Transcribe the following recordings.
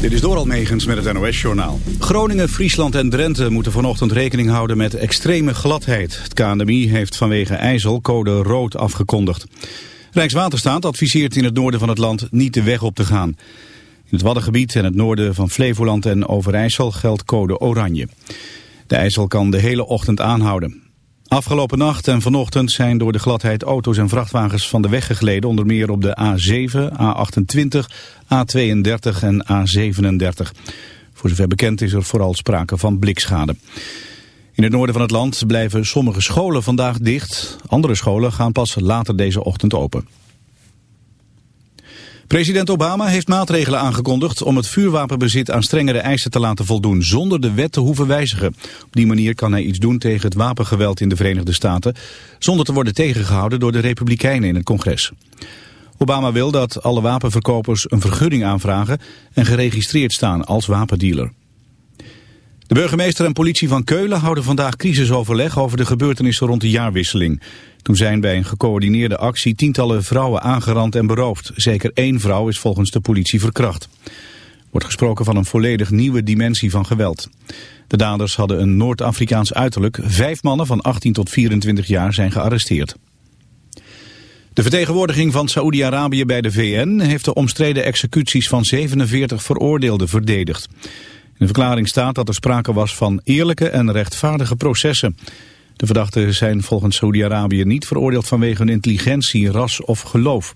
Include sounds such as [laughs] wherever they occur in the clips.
Dit is Doral Megens met het NOS-journaal. Groningen, Friesland en Drenthe moeten vanochtend rekening houden met extreme gladheid. Het KNMI heeft vanwege IJssel code rood afgekondigd. Rijkswaterstaat adviseert in het noorden van het land niet de weg op te gaan. In het Waddengebied en het noorden van Flevoland en Overijssel geldt code oranje. De IJssel kan de hele ochtend aanhouden. Afgelopen nacht en vanochtend zijn door de gladheid auto's en vrachtwagens van de weg gegleden, onder meer op de A7, A28, A32 en A37. Voor zover bekend is er vooral sprake van blikschade. In het noorden van het land blijven sommige scholen vandaag dicht. Andere scholen gaan pas later deze ochtend open. President Obama heeft maatregelen aangekondigd om het vuurwapenbezit aan strengere eisen te laten voldoen zonder de wet te hoeven wijzigen. Op die manier kan hij iets doen tegen het wapengeweld in de Verenigde Staten zonder te worden tegengehouden door de Republikeinen in het congres. Obama wil dat alle wapenverkopers een vergunning aanvragen en geregistreerd staan als wapendealer. De burgemeester en politie van Keulen houden vandaag crisisoverleg over de gebeurtenissen rond de jaarwisseling. Toen zijn bij een gecoördineerde actie tientallen vrouwen aangerand en beroofd. Zeker één vrouw is volgens de politie verkracht. Wordt gesproken van een volledig nieuwe dimensie van geweld. De daders hadden een Noord-Afrikaans uiterlijk. Vijf mannen van 18 tot 24 jaar zijn gearresteerd. De vertegenwoordiging van Saoedi-Arabië bij de VN heeft de omstreden executies van 47 veroordeelden verdedigd. De verklaring staat dat er sprake was van eerlijke en rechtvaardige processen. De verdachten zijn volgens Saudi-Arabië niet veroordeeld vanwege hun intelligentie, ras of geloof.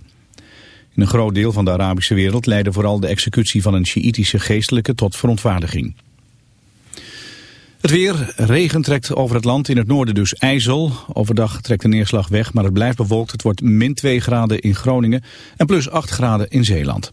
In een groot deel van de Arabische wereld leidde vooral de executie van een Sjiïtische geestelijke tot verontwaardiging. Het weer, regen trekt over het land, in het noorden dus ijzel. Overdag trekt de neerslag weg, maar het blijft bewolkt. Het wordt min 2 graden in Groningen en plus 8 graden in Zeeland.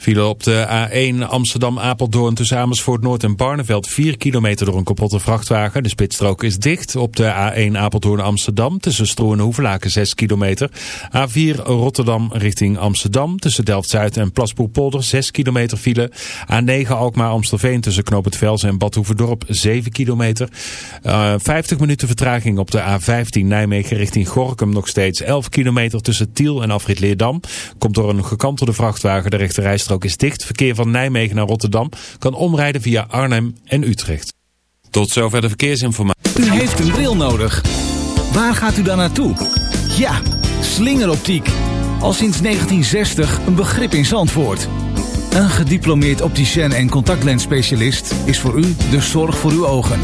Vielen op de A1 Amsterdam-Apeldoorn tussen Amersfoort Noord en Barneveld 4 kilometer door een kapotte vrachtwagen. De spitsstrook is dicht. Op de A1 Apeldoorn-Amsterdam tussen Stroen en Hoevelaken 6 kilometer. A4 Rotterdam richting Amsterdam tussen Delft-Zuid en Plasboerpolder 6 kilometer file. A9 Alkmaar-Amstelveen tussen Knoop het Vels en Badhoevedorp 7 kilometer. Uh, 50 minuten vertraging op de A15 Nijmegen richting Gorkum nog steeds 11 kilometer tussen Tiel en Afrit Leerdam. Komt door een gekantelde vrachtwagen de rechterrijstrook is dicht. Verkeer van Nijmegen naar Rotterdam kan omrijden via Arnhem en Utrecht. Tot zover de verkeersinformatie. U heeft een bril nodig. Waar gaat u dan naartoe? Ja, slingeroptiek. Al sinds 1960 een begrip in Zandvoort. Een gediplomeerd opticien en contactlensspecialist is voor u de zorg voor uw ogen.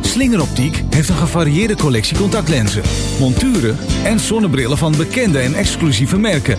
Slingeroptiek heeft een gevarieerde collectie contactlenzen, monturen en zonnebrillen van bekende en exclusieve merken.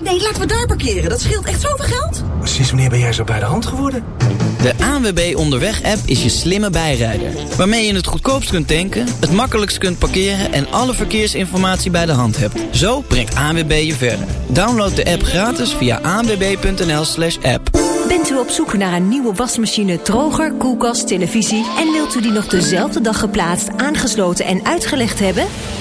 Nee, laten we daar parkeren. Dat scheelt echt zoveel geld. Sinds wanneer ben jij zo bij de hand geworden? De ANWB Onderweg-app is je slimme bijrijder. Waarmee je het goedkoopst kunt tanken, het makkelijkst kunt parkeren... en alle verkeersinformatie bij de hand hebt. Zo brengt ANWB je verder. Download de app gratis via anwb.nl slash app. Bent u op zoek naar een nieuwe wasmachine, droger, koelkast, televisie... en wilt u die nog dezelfde dag geplaatst, aangesloten en uitgelegd hebben?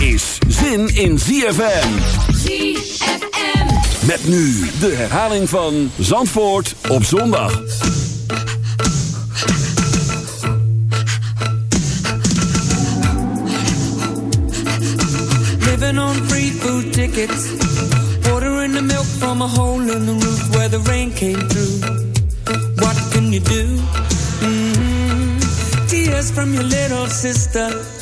is zin in ZFM. ZFM. Met nu de herhaling van Zandvoort op zondag. Living on free food tickets. Ordering the milk from a hole in the roof where the rain came through. What can you do? Mm-hmm. Tears from your little sister.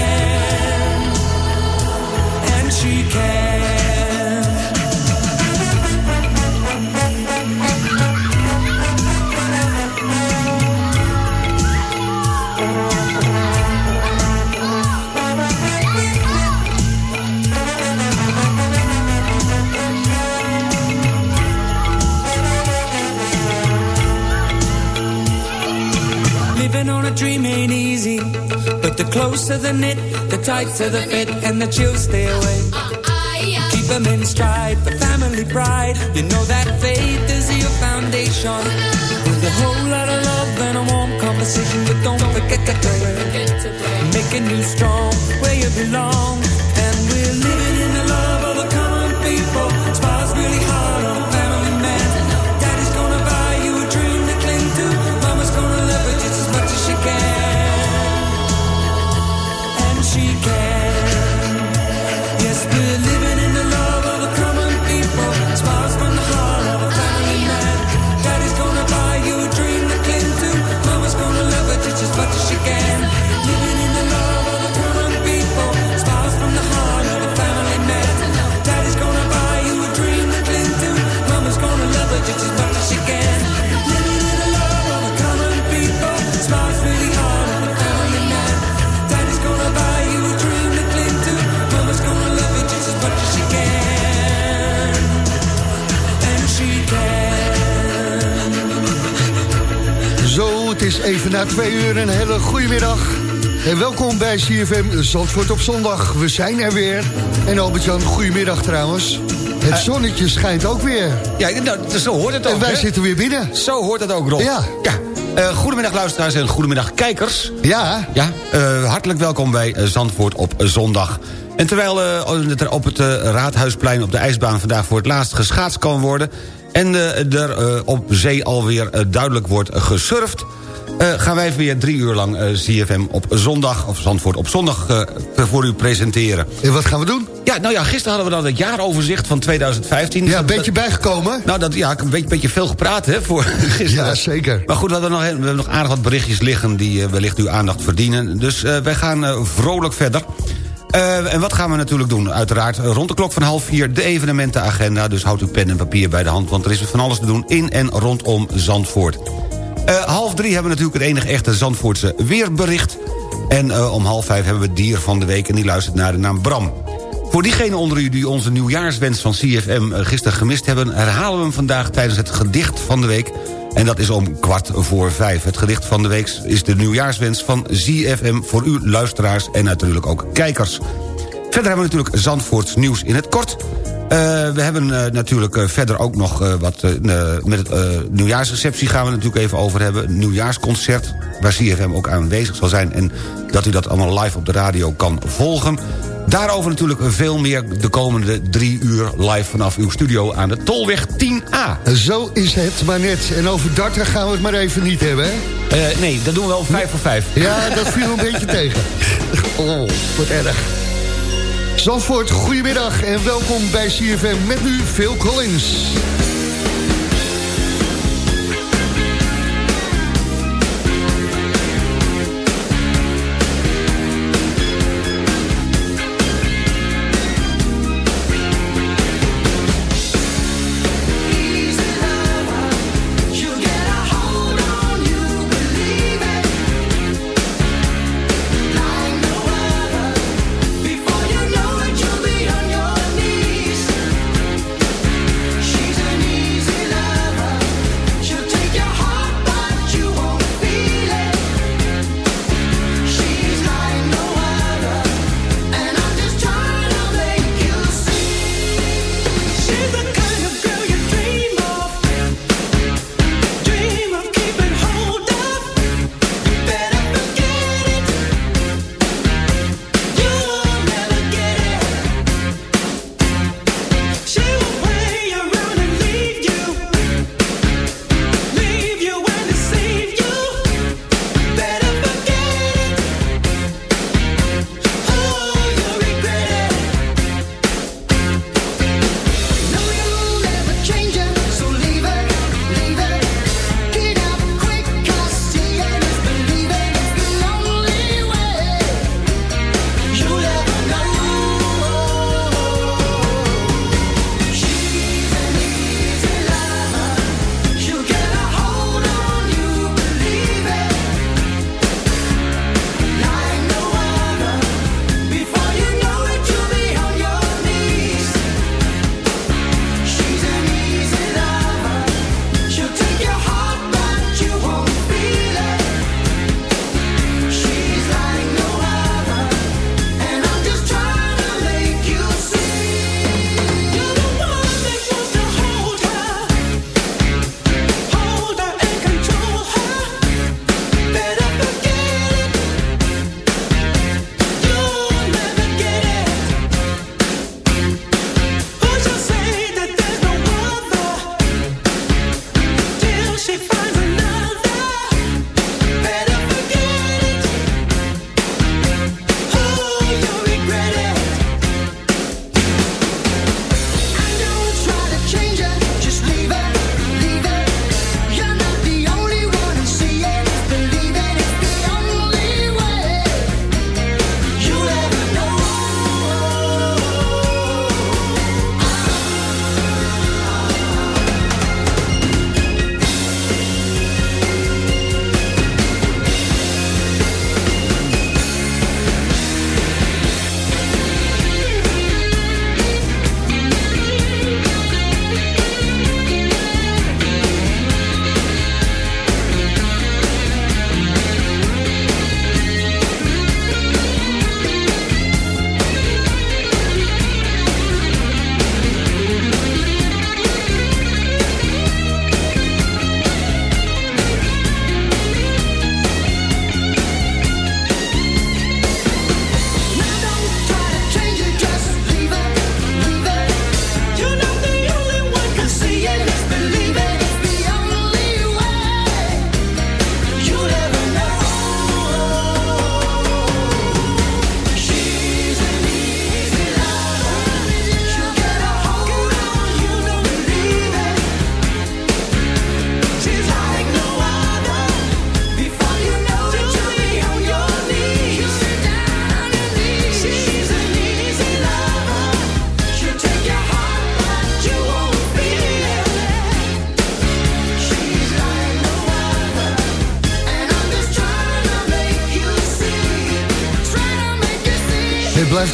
But the closer the knit, the tighter the fit, and the chills stay away. Them in stride, the family pride. You know that faith is your foundation. With a whole lot of love and a warm conversation, but don't forget to pray. Making you strong where you belong, even na twee uur een hele goede middag. En welkom bij CFM Zandvoort op zondag. We zijn er weer. En Albert-Jan, goedemiddag trouwens. Het zonnetje schijnt ook weer. Ja, nou, zo hoort het ook. En wij hè? zitten weer binnen. Zo hoort het ook, Rob. Ja. ja. Eh, goedemiddag luisteraars en goedemiddag kijkers. Ja. Ja, eh, hartelijk welkom bij eh, Zandvoort op zondag. En terwijl eh, er op het eh, Raadhuisplein op de ijsbaan vandaag voor het laatst geschaatst kan worden... en eh, er eh, op zee alweer eh, duidelijk wordt gesurfd... eh, gaan wij weer drie uur lang eh, CFM op zondag, of Zandvoort op zondag, eh, voor u presenteren. En wat gaan we doen? Ja, nou ja, gisteren hadden we dan het jaaroverzicht van 2015. Ja, een beetje bijgekomen. Nou, dat, ja, ik heb een beetje, beetje veel gepraat hè, voor [laughs] gisteren. Ja, zeker. Maar goed, we, hadden nog, we hebben nog aardig wat berichtjes liggen... die wellicht uw aandacht verdienen. Dus wij gaan vrolijk verder. En wat gaan we natuurlijk doen? Uiteraard rond de klok van half vier de evenementenagenda. Dus houd uw pen en papier bij de hand... want er is van alles te doen in en rondom Zandvoort. Eh, half drie hebben we natuurlijk het enige echte Zandvoortse weerbericht. En eh, om half vijf hebben we dier van de week... en die luistert naar de naam Bram. Voor diegenen onder u die onze nieuwjaarswens van CFM eh, gisteren gemist hebben... herhalen we hem vandaag tijdens het gedicht van de week. En dat is om kwart voor vijf. Het gedicht van de week is de nieuwjaarswens van CFM... voor u luisteraars en natuurlijk ook kijkers. Verder hebben we natuurlijk Zandvoorts nieuws in het kort... Eh, we hebben eh, natuurlijk eh, verder ook nog eh, wat... met het eh, nieuwjaarsreceptie gaan we natuurlijk even over hebben. Een nieuwjaarsconcert waar CFM ook aanwezig zal zijn... en dat u dat allemaal live op de radio kan volgen. Daarover natuurlijk veel meer de komende drie uur live vanaf uw studio aan de Tolweg 10A. Zo is het maar net. En over darten gaan we het maar even niet hebben, hè? Eh, nee, dat doen we wel vijf voor vijf. Ja, dat viel een beetje tegen. [laughs] Oh, wat erg. Zandvoort, goedemiddag en welkom bij CFM met nu Phil Collins.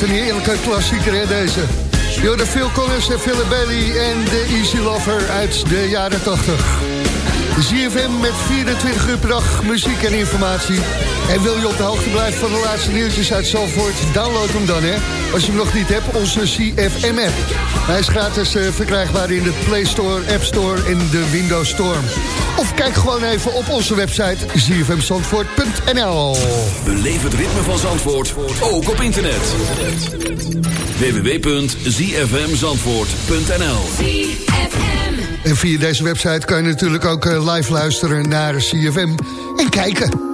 Een eerlijke klassieker, hè, deze. Jorda Phil Collins en Philip Bailey en de Easy Lover uit de jaren 80. ZFM met 24 uur per dag muziek en informatie. En wil je op de hoogte blijven van de laatste nieuwtjes uit Zalvoort? Download hem dan, hè. Als je hem nog niet hebt, onze CFM-app. Hij is gratis uh, verkrijgbaar in de Play Store, App Store en de Windows Store. Of kijk gewoon even op onze website zfmzandvoort.nl. Beleef het ritme van Zandvoort, ook op internet. www.zfmzandvoort.nl En via deze website kan je natuurlijk ook uh, live luisteren naar CFM en kijken.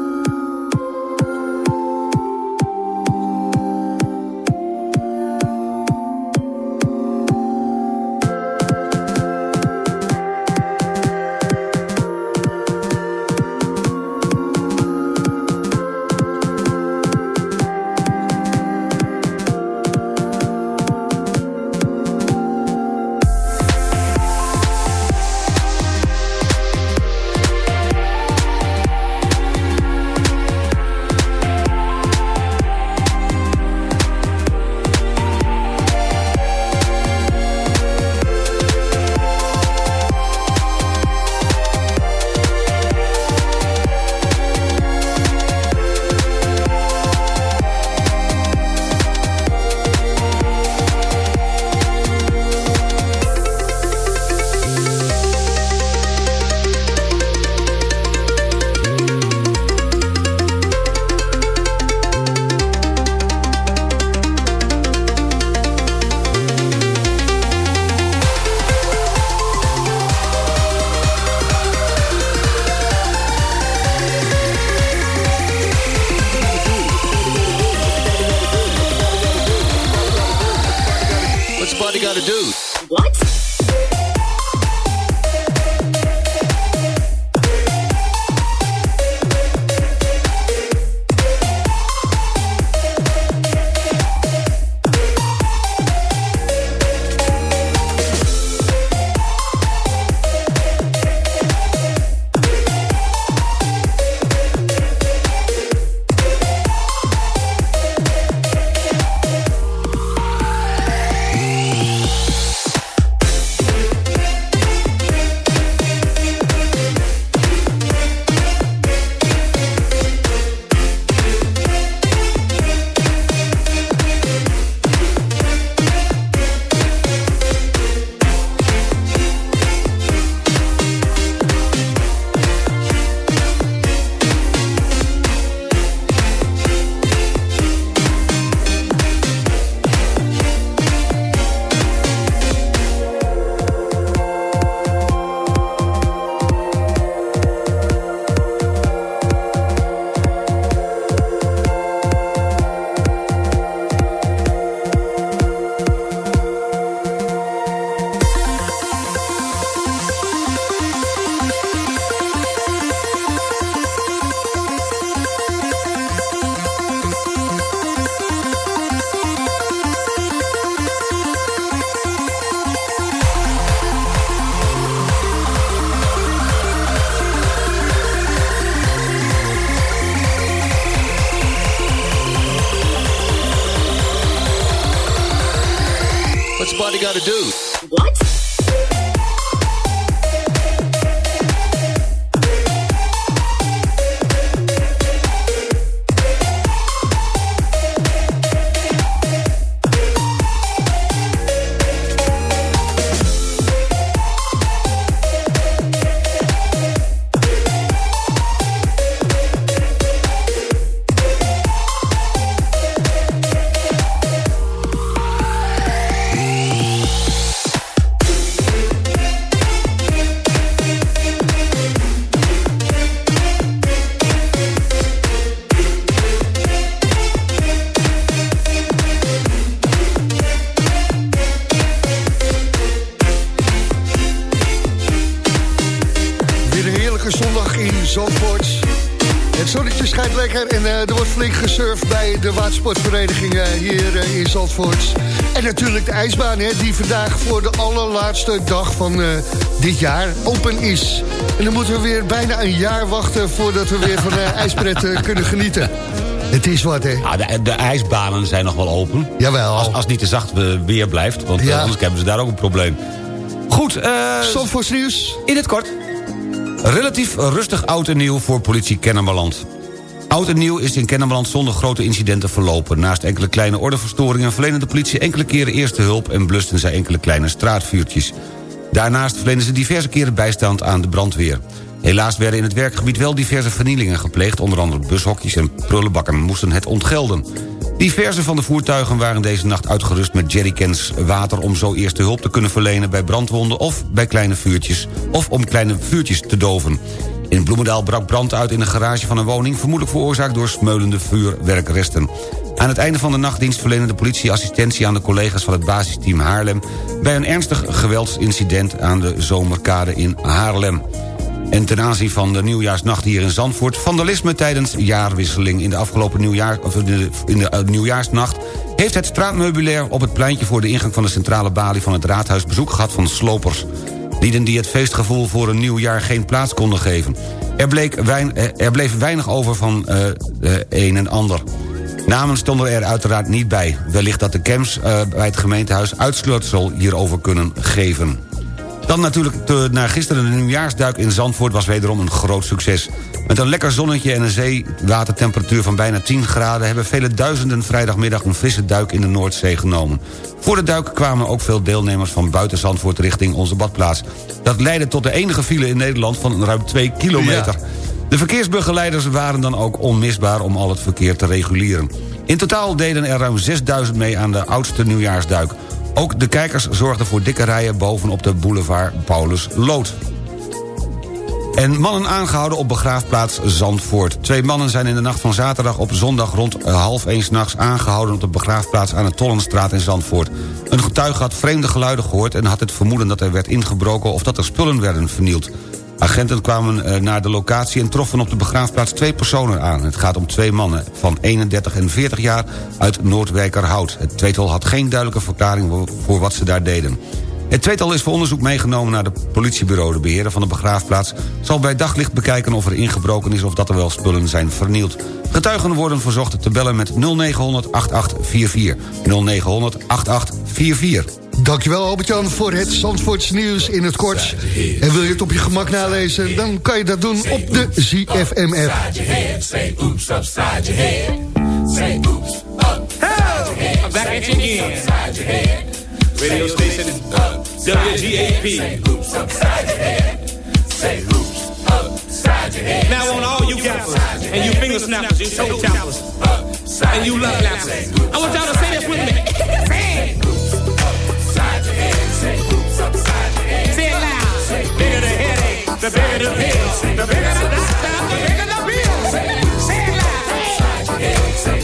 Hè, die vandaag voor de allerlaatste dag van uh, dit jaar open is. En dan moeten we weer bijna een jaar wachten voordat we weer van uh, ijspretten kunnen genieten. Het is wat, hè? Ah, de, de ijsbanen zijn nog wel open. Jawel. Als, als niet te zacht eh, weer blijft, want eh, Ja. anders hebben ze daar ook een probleem. Goed, eh... Nieuws. In het kort. Relatief rustig oud en nieuw voor politie Kennemerland. Oud en nieuw is in Kennemerland zonder grote incidenten verlopen. Naast enkele kleine ordeverstoringen verlenen de politie enkele keren eerste hulp... en blusten zij enkele kleine straatvuurtjes. Daarnaast verlenen ze diverse keren bijstand aan de brandweer. Helaas werden in het werkgebied wel diverse vernielingen gepleegd... onder andere bushokjes en prullenbakken moesten het ontgelden. Diverse van de voertuigen waren deze nacht uitgerust met jerrycans water... om zo eerste hulp te kunnen verlenen bij brandwonden of bij kleine vuurtjes... of om kleine vuurtjes te doven. In Bloemendaal brak brand uit in een garage van een woning... vermoedelijk veroorzaakt door smeulende vuurwerkresten. Aan het einde van de nachtdienst verleende de politie assistentie aan de collega's van het basisteam Haarlem... bij een ernstig geweldsincident aan de Zomerkade in Haarlem. En ten aanzien van de nieuwjaarsnacht hier in Zandvoort... vandalisme tijdens jaarwisseling in de afgelopen nieuwjaar, of in de, in de eh, nieuwjaarsnacht... heeft het straatmeubilair op het pleintje voor de ingang van de centrale balie... van het raadhuis bezoek gehad van slopers. Lieden die het feestgevoel voor een nieuw jaar geen plaats konden geven. Er, bleek eh, er bleef weinig over van de een en ander. Namen stonden er uiteraard niet bij. Wellicht dat de camps eh, bij het gemeentehuis uitsluitsel hierover kunnen geven. Dan natuurlijk te, naar gisteren de nieuwjaarsduik in Zandvoort was wederom een groot succes. Met een lekker zonnetje en een zeewatertemperatuur van bijna 10 graden... hebben vele duizenden vrijdagmiddag een frisse duik in de Noordzee genomen. Voor de duik kwamen ook veel deelnemers van buiten Zandvoort richting onze badplaats. Dat leidde tot de enige file in Nederland van ruim 2 kilometer. De verkeersbegeleiders waren dan ook onmisbaar om al het verkeer te reguleren. In totaal deden er ruim 6000 mee aan de oudste nieuwjaarsduik. Ook de kijkers zorgden voor dikke rijen bovenop de boulevard Paulus Lood. En mannen aangehouden op begraafplaats Zandvoort. Twee mannen zijn in de nacht van zaterdag op zondag rond half één s'nachts aangehouden... op de begraafplaats aan de Tollenstraat in Zandvoort. Een getuige had vreemde geluiden gehoord... en had het vermoeden dat er werd ingebroken of dat er spullen werden vernield. Agenten kwamen eh, naar de locatie en troffen op de begraafplaats twee personen aan. Het gaat om twee mannen van 31 en 40 jaar uit Noordwijkerhout. Het tweetal had geen duidelijke verklaring voor wat ze daar deden. Het tweetal is voor onderzoek meegenomen naar het politiebureau. De beheerder van de begraafplaats zal bij daglicht bekijken of er ingebroken is... of dat er wel spullen zijn vernield. Getuigen worden verzocht te bellen met 0900 8844. 0900 8844. Dankjewel Albert-Jan voor het Zandvoorts nieuws in het kort. En wil je het op je gemak nalezen, dan kan je dat doen op de ZFM-app. Say. Say. Radio station WGAP. Say. Say. Now on all you gappers and you finger snappers, you toe tappers, and you love lappers. I want y'all to say this with me. The bigger the pill, the bigger the doctor, the bigger the bill. Say it loud. Upside your head. Say oops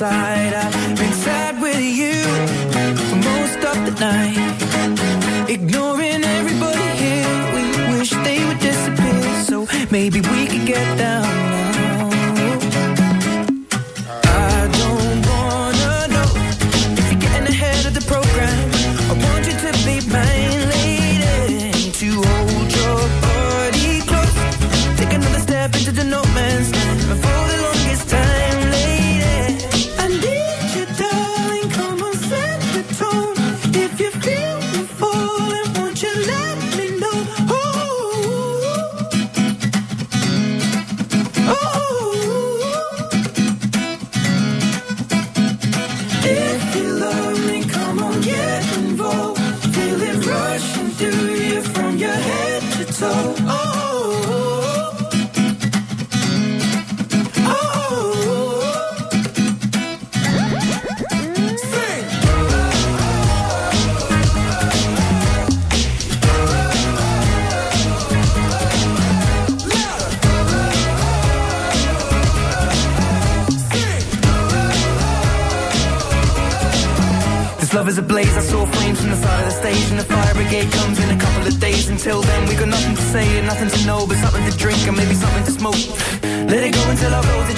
dançar.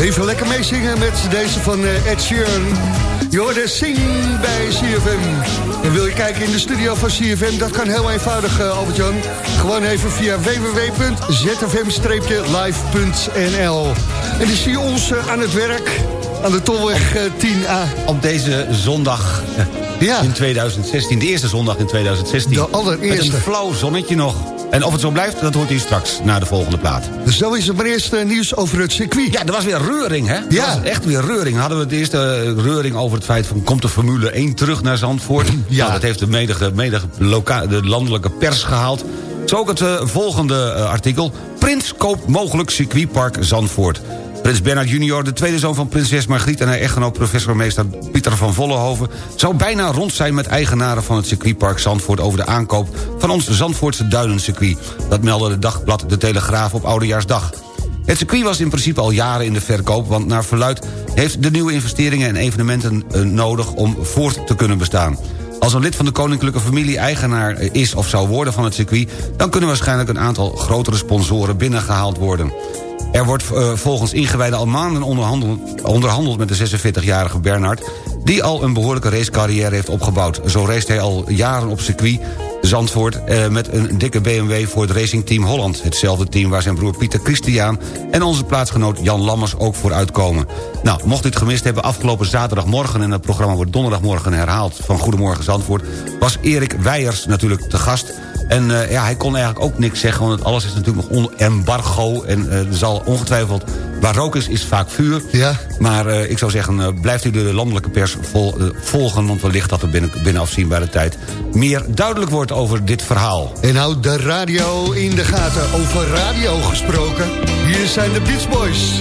Even lekker meezingen met deze van eh, Ed Sheeran. Je hoorde Sing bij CFM. En wil je kijken in de studio van CFM? Dat kan heel eenvoudig, eh, Albert-Jan. Gewoon even via www.zfm-live.nl En dan zie je ons eh, aan het werk aan de Tolweg eh, 10A. Op deze zondag Ja. in 2016, de eerste zondag in 2016. De allereerste. Met een flauw zonnetje nog. En of het zo blijft, dat hoort u straks na de volgende plaat. Dus zo is het maar eerst eh, nieuws over het circuit. Ja, er was weer reuring, hè? Ja. was echt weer reuring. Hadden we het eerste eh, reuring over het feit van... komt de Formule 1 terug naar Zandvoort? Ja. Nou, dat heeft de, medige, medige loka de landelijke pers gehaald. Zo ook het eh, volgende artikel. Prins koopt mogelijk circuitpark Zandvoort. Prins Bernhard junior, de tweede zoon van prinses Margriet... en haar echtgenoot professormeester Pieter van Vollenhoven... zou bijna rond zijn met eigenaren van het circuitpark Zandvoort... over de aankoop van ons Zandvoortse duinencircuit. Dat meldde de dagblad De Telegraaf op Oudejaarsdag. Het circuit was in principe al jaren in de verkoop... want naar verluid heeft de nieuwe investeringen en evenementen eh, nodig... om voort te kunnen bestaan. Als een lid van de koninklijke familie eigenaar is of zou worden van het circuit... dan kunnen waarschijnlijk een aantal grotere sponsoren binnengehaald worden. Er wordt eh, volgens ingewijden al maanden onderhandeld, onderhandeld met de 46-jarige Bernard... die al een behoorlijke racecarrière heeft opgebouwd. Zo race hij al jaren op circuit Zandvoort eh, met een dikke BMW voor het racingteam Holland. Hetzelfde team waar zijn broer Pieter Christian... en onze plaatsgenoot Jan Lammers ook voor uitkomen. Nou, mocht u het gemist hebben, afgelopen zaterdagmorgen... en het programma wordt donderdagmorgen herhaald van Goedemorgen Zandvoort... was Erik Weijers natuurlijk te gast... En uh, ja, hij kon eigenlijk ook niks zeggen, want alles is natuurlijk nog onder embargo. En uh, er zal ongetwijfeld, waar rook is, is vaak vuur. Ja. Maar uh, ik zou zeggen, blijft u de landelijke pers vol, volgen... want wellicht dat er binnen, binnen afzienbare tijd meer duidelijk wordt over dit verhaal. En houd de radio in de gaten. Over radio gesproken, hier zijn de Beach Boys.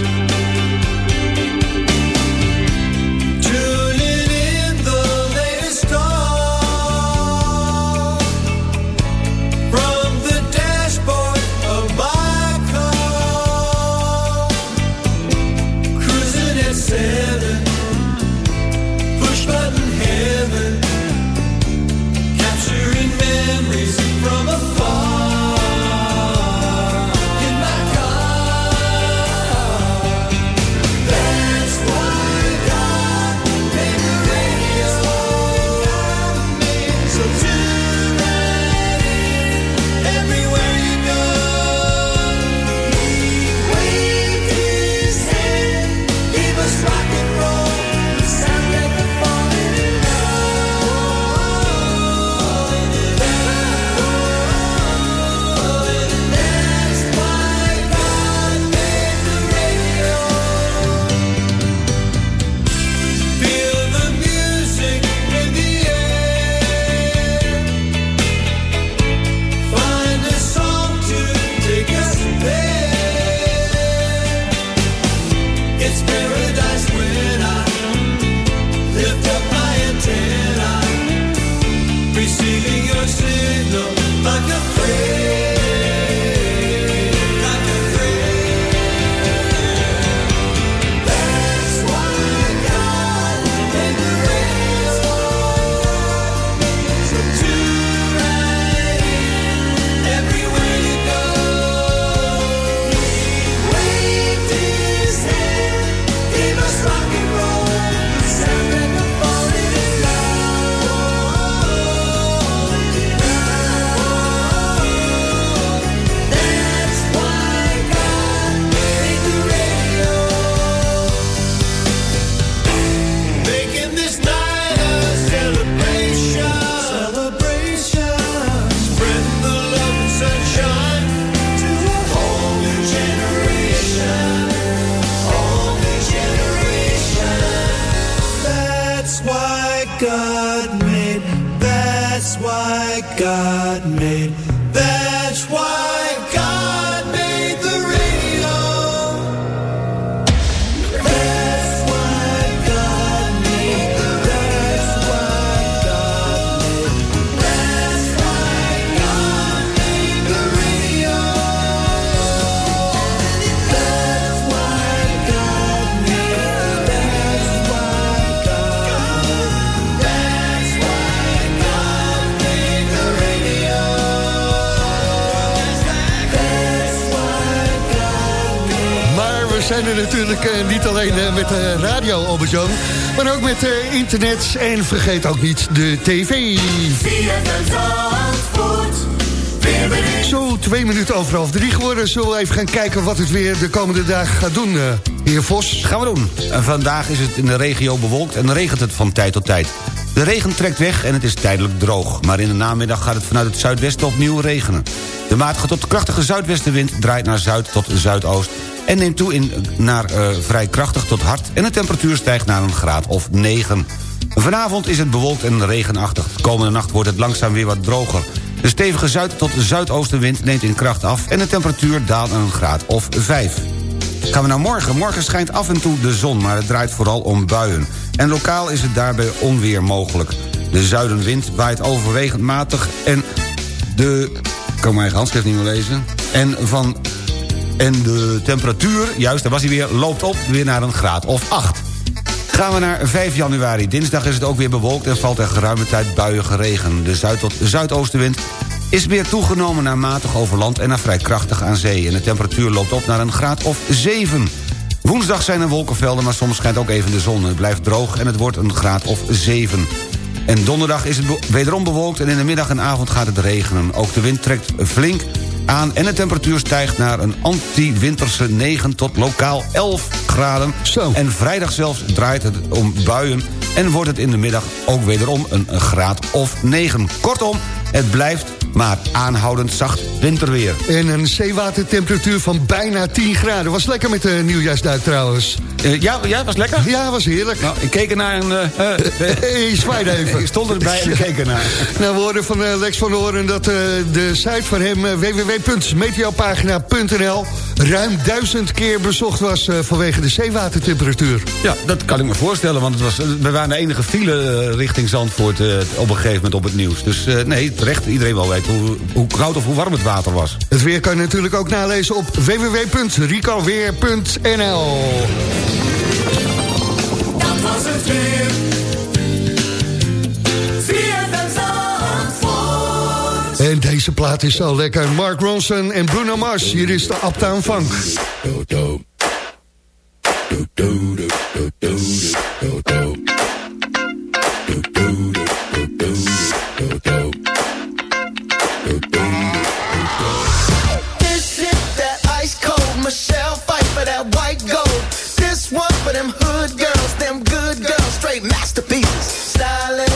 Maar ook met internet en vergeet ook niet de tv. Zo, twee minuten over half drie geworden. Zullen we even gaan kijken wat het weer de komende dagen gaat doen, heer Vos? Gaan we doen. En vandaag is het in de regio bewolkt en regent het van tijd tot tijd. De regen trekt weg en het is tijdelijk droog. Maar in de namiddag gaat het vanuit het zuidwesten opnieuw regenen. De matige tot krachtige zuidwestenwind draait naar zuid tot zuidoost en neemt toe in, naar uh, vrij krachtig tot hard... en de temperatuur stijgt naar een graad of 9. Vanavond is het bewolkt en regenachtig. De komende nacht wordt het langzaam weer wat droger. De stevige zuid- tot zuidoostenwind neemt in kracht af... en de temperatuur daalt naar een graad of 5. Gaan we naar morgen. Morgen schijnt af en toe de zon, maar het draait vooral om buien. En lokaal is het daarbij onweer mogelijk. De zuidenwind waait overwegend matig en de... Ik kan mijn handschrift niet meer lezen. En van en de temperatuur, juist, daar was hij weer, loopt op weer naar een graad of 8. Gaan we naar 5 januari. Dinsdag is het ook weer bewolkt en valt er geruime tijd buiige regen. De zuid- tot zuidoostenwind is weer toegenomen naar matig over land... en naar vrij krachtig aan zee. En de temperatuur loopt op naar een graad of 7. Woensdag zijn er wolkenvelden, maar soms schijnt ook even de zon. Het blijft droog en het wordt een graad of 7. En donderdag is het wederom bewolkt en in de middag en avond gaat het regenen. Ook de wind trekt flink aan en de temperatuur stijgt naar een anti-winterse 9 tot lokaal 11 graden. Zo. En vrijdag zelfs draait het om buien en wordt het in de middag ook wederom een graad of 9. Kortom, het blijft maar aanhoudend zacht winterweer. En een zeewatertemperatuur van bijna 10 graden. Was lekker met de nieuwjaarsduik trouwens. Eh, ja, ja, was lekker? Ja, was heerlijk. Nou, ik keek ernaar en... eh, [laughs] Hey, zwaaide [laughs] even. ik stond erbij en ik keek ernaar. Nou, we horen van eh, Lex van Horen dat eh, de site van hem, www.meteopagina.nl, ruim duizend keer bezocht was vanwege de zeewatertemperatuur. Ja, dat kan ik me voorstellen, want het was, we waren de enige file richting Zandvoort op een gegeven moment op het nieuws. Dus nee, terecht, iedereen wel hoe, hoe koud of hoe warm het water was. Het weer kan je natuurlijk ook nalezen op www.ricoweer.nl. Dat was het weer. En deze plaat is zo lekker. Mark Ronson en Bruno Mars. Hier is de Uptown Funk. This is that ice cold Michelle fight for that white gold. This one for them hood girls, them good girls, straight masterpieces. Stylin',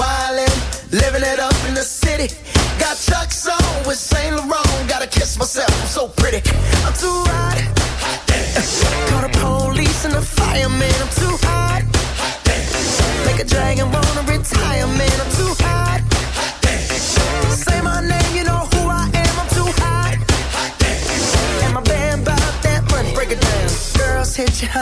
wildin', living it up in the city. Got Chuck's on with Saint Laurent. Gotta kiss myself, I'm so pretty. I'm too hot. Call the police and the fireman. I'm too hot. Make a dragon wanna retire,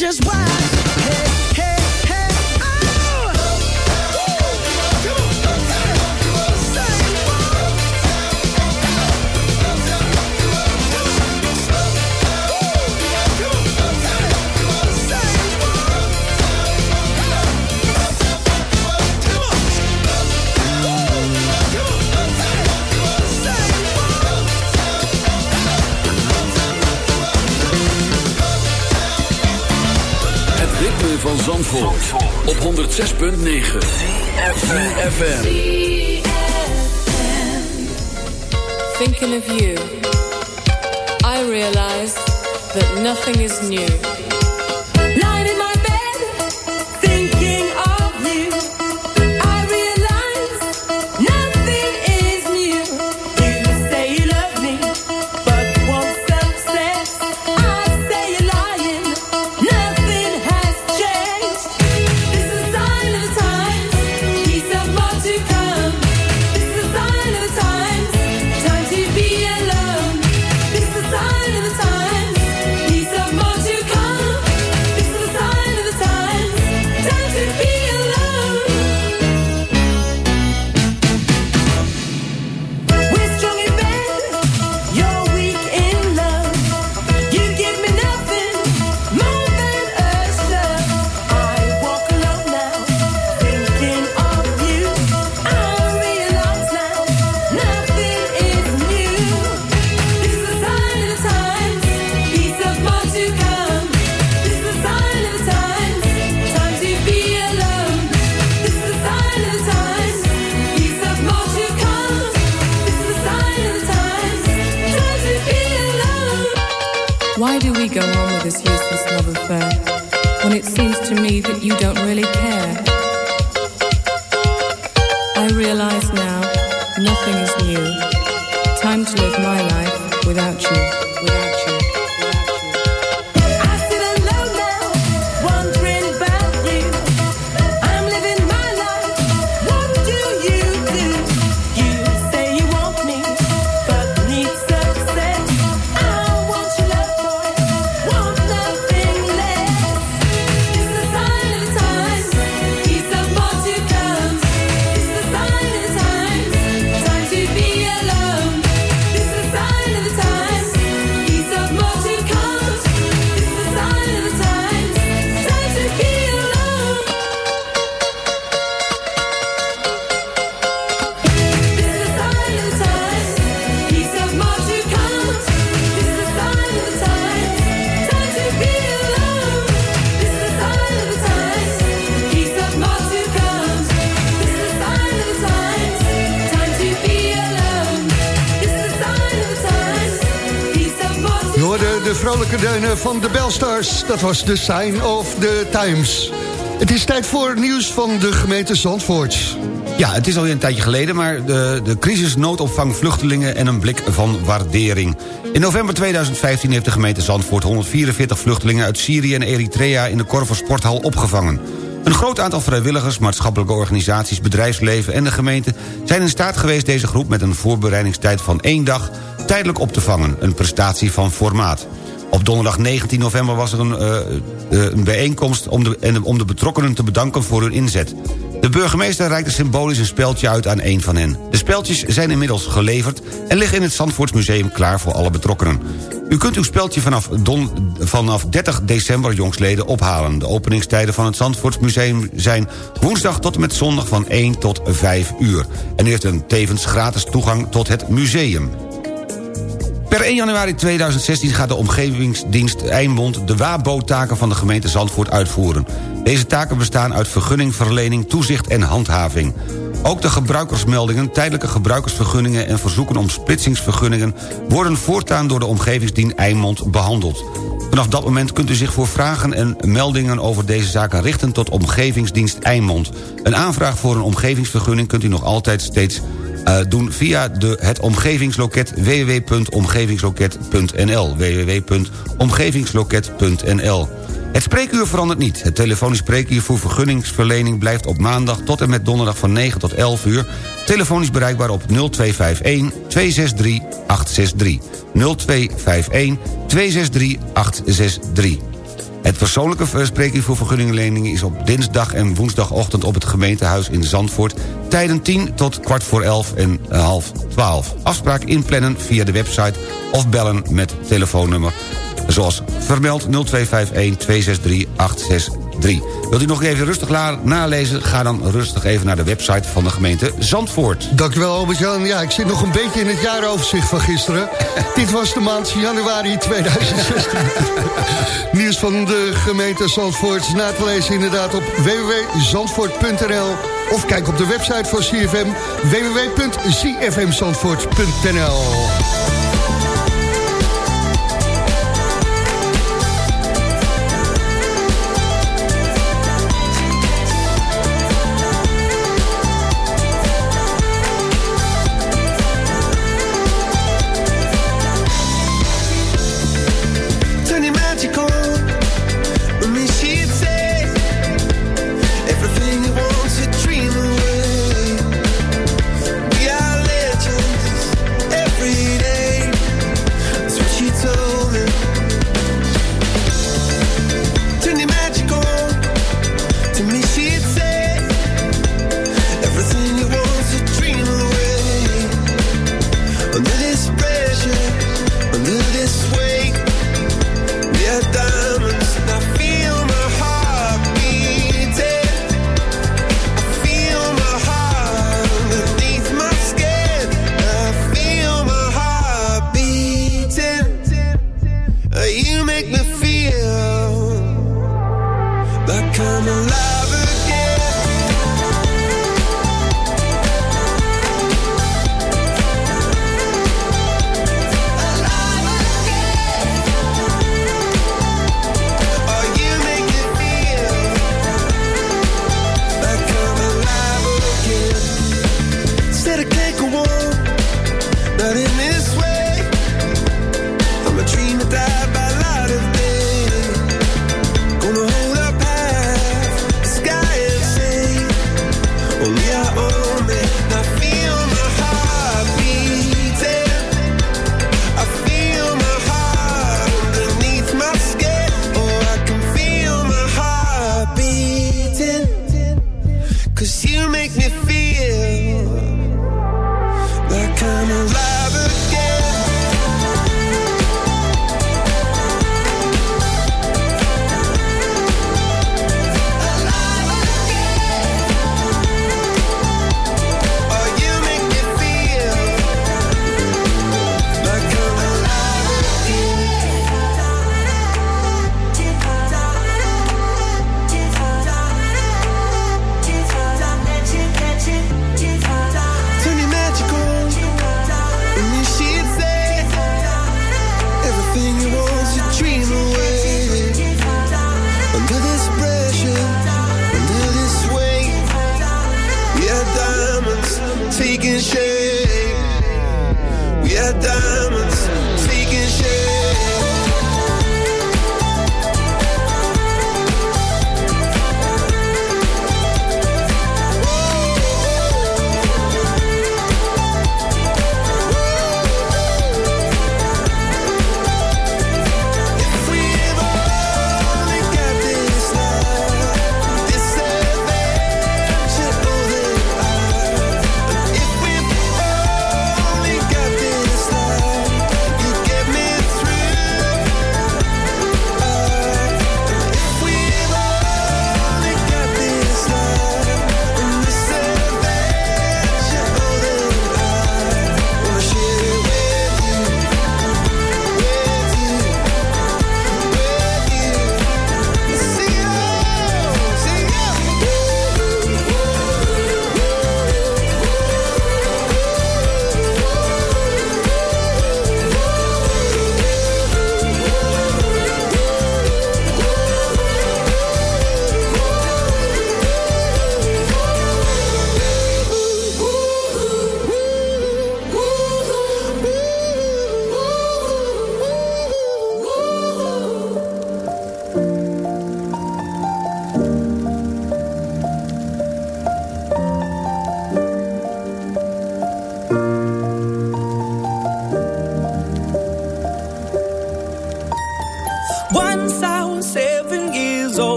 Just Zandvoort, op 106.9 FM. Thinking of you, I realize that nothing is new. You don't really care? Belstars. Dat was de sign of the times. Het is tijd voor nieuws van de gemeente Zandvoort. Ja, het is alweer een tijdje geleden, maar de, de crisis noodopvang vluchtelingen en een blik van waardering. In november 2015 heeft de gemeente Zandvoort 144 vluchtelingen uit Syrië en Eritrea in de Korver Sporthal opgevangen. Een groot aantal vrijwilligers, maatschappelijke organisaties, bedrijfsleven en de gemeente zijn in staat geweest deze groep met een voorbereidingstijd van één dag tijdelijk op te vangen. Een prestatie van formaat. Donderdag 19 november was er een, eh, eh, een bijeenkomst om de, en om de betrokkenen te bedanken voor hun inzet. De burgemeester reikte symbolisch een speldje uit aan een van hen. De speldjes zijn inmiddels geleverd en liggen in het Zandvoortsmuseum klaar voor alle betrokkenen. U kunt uw speldje vanaf, don, vanaf 30 december jongsleden ophalen. De openingstijden van het Zandvoortsmuseum zijn woensdag tot en met zondag van 1 tot 5 uur. En u heeft een tevens gratis toegang tot het museum. Per 1 januari 2016 gaat de omgevingsdienst Eimond... de WABO-taken van de gemeente Zandvoort uitvoeren. Deze taken bestaan uit vergunningverlening, toezicht en handhaving. Ook de gebruikersmeldingen, tijdelijke gebruikersvergunningen... en verzoeken om splitsingsvergunningen... worden voortaan door de omgevingsdienst Eimond behandeld. Vanaf dat moment kunt u zich voor vragen en meldingen over deze zaken richten... tot Omgevingsdienst Eimond. Een aanvraag voor een omgevingsvergunning kunt u nog altijd steeds doen via de, het omgevingsloket www.omgevingsloket.nl www.omgevingsloket.nl Het spreekuur verandert niet. Het telefonisch spreekuur voor vergunningsverlening blijft op maandag tot en met donderdag van 9 tot 11 uur. Telefonisch bereikbaar op 0251 263 Het persoonlijke spreekuur voor vergunningleningen is op dinsdag en woensdagochtend op het gemeentehuis in Zandvoort... tijden 10 tot kwart voor 11 en half 12. Afspraak inplannen via de website of bellen met telefoonnummer... zoals vermeld 0251 263 Wilt u nog even rustig nalezen? Ga dan rustig even naar de website van de gemeente Zandvoort. Dankjewel Albert-Jan. Ja, ik zit nog een beetje in het jaaroverzicht van gisteren. [laughs] Dit was de maand januari 2016. [laughs] Nieuws van de gemeente Zandvoort na te lezen inderdaad op www.zandvoort.nl of kijk op de website van CFM www.cfmzandvoort.nl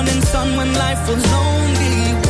morning sun when life was lonely.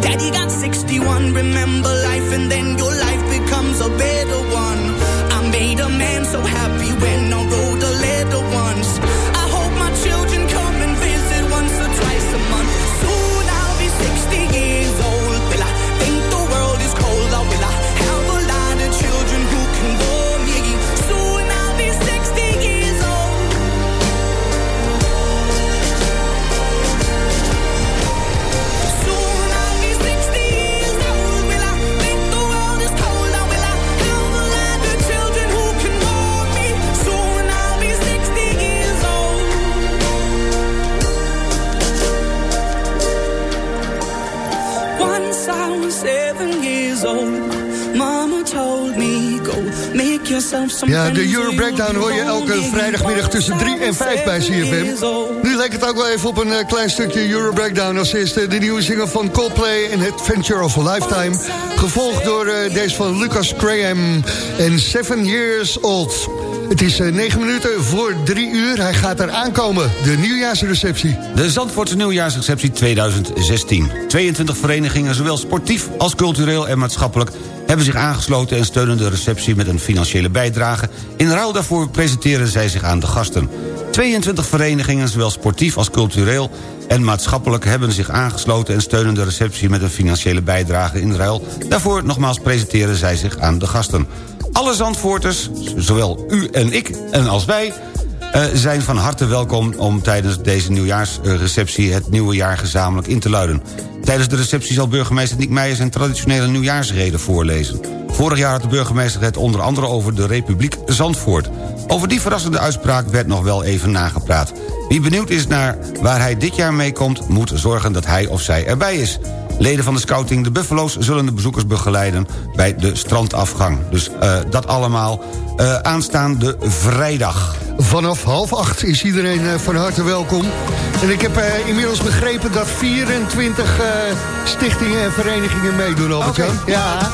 daddy got 61. Remember life, and then your life becomes a better one. Years old. Mama told me, go make yourself some Ja, de Euro Breakdown hoor je elke vrijdagmiddag tussen 3 en 5 bij CFM. Nu lijkt het ook wel even op een eh, klein stukje Euro Breakdown. Als eerste de nieuwe single van Coldplay en Adventure of a Lifetime. Gevolgd door eh, deze van Lucas Graham en Seven Years Old. Het is eh, 9 minuten voor 3 uur. Hij gaat er aankomen, de nieuwjaarsreceptie. De Zandvoortse nieuwjaarsreceptie 2016. 22 verenigingen, zowel sportief als cultureel en maatschappelijk... hebben zich aangesloten en steunen de receptie met een financiële bijdrage. In ruil daarvoor presenteren zij zich aan de gasten. 22 verenigingen, zowel sportief als cultureel en maatschappelijk... hebben zich aangesloten en steunen de receptie met een financiële bijdrage. In ruil daarvoor nogmaals presenteren zij zich aan de gasten. Alle Zandvoorters, zowel u en ik en als wij... eh, zijn van harte welkom om tijdens deze nieuwjaarsreceptie... het nieuwe jaar gezamenlijk in te luiden. Tijdens de receptie zal burgemeester Niek Meijer... zijn traditionele nieuwjaarsrede voorlezen. Vorig jaar had de burgemeester het onder andere over de Republiek Zandvoort. Over die verrassende uitspraak werd nog wel even nagepraat. Wie benieuwd is naar waar hij dit jaar meekomt... moet zorgen dat hij of zij erbij is. Leden van de scouting De Buffalo's zullen de bezoekers begeleiden... bij de strandafgang. Dus eh, dat allemaal eh, aanstaande vrijdag. Vanaf half acht is iedereen eh, van harte welkom. En ik heb eh, inmiddels begrepen dat 24 eh, stichtingen en verenigingen meedoen, Albert-Jan. Ja.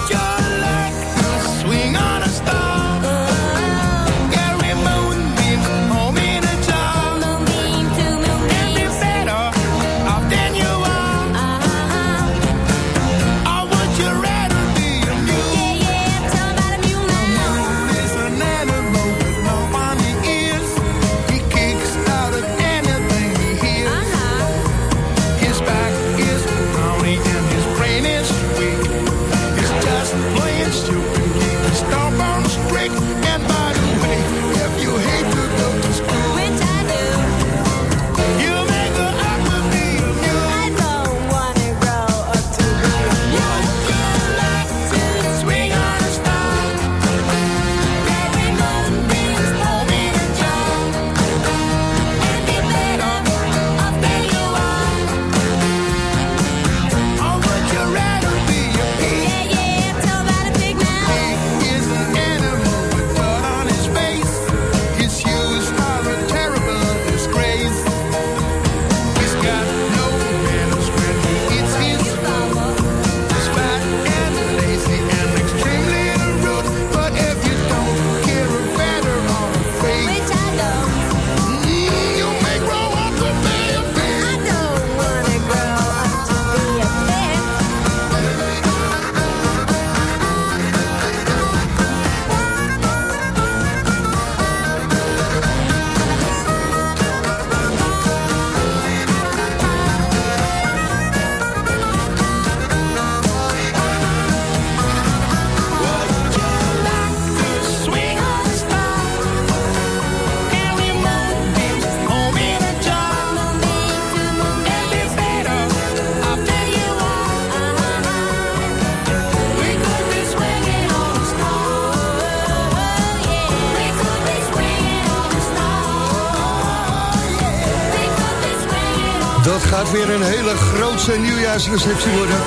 Dat gaat weer een hele grootse nieuwjaarsreceptie worden.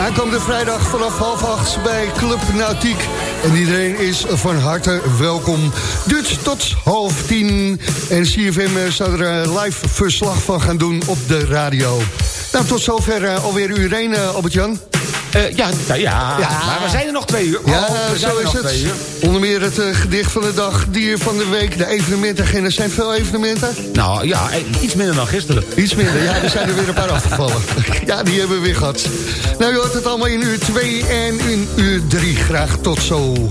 Aankomende vrijdag vanaf half acht bij Club Nautiek. En iedereen is van harte welkom. Duurt tot half tien. En CFM zou er eh, live verslag van gaan doen op de radio. Nou, tot zover uh, alweer uw uh, Albert-Jan. Uh, ja, ja, ja, maar we zijn er nog twee uur. Ja, oh, zo is het. Onder meer het uh, gedicht van de dag, dier van de week, de evenementagenda. Zijn veel evenementen? Nou ja, iets minder dan gisteren. Iets minder, ja, er zijn er weer een paar afgevallen. [laughs] ja, die hebben we weer gehad. Nou, je hoort het allemaal in uur 2 en in uur 3. Graag tot zo.